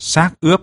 xác ướp.